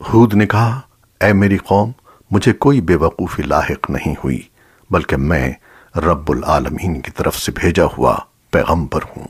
ہود نے کہا، اے میری قوم، مجھے کوئی بے وقوفی لاحق نہیں ہوئی، بلکہ میں رب العالمین کی طرف سے بھیجا ہوا پیغمبر ہوں.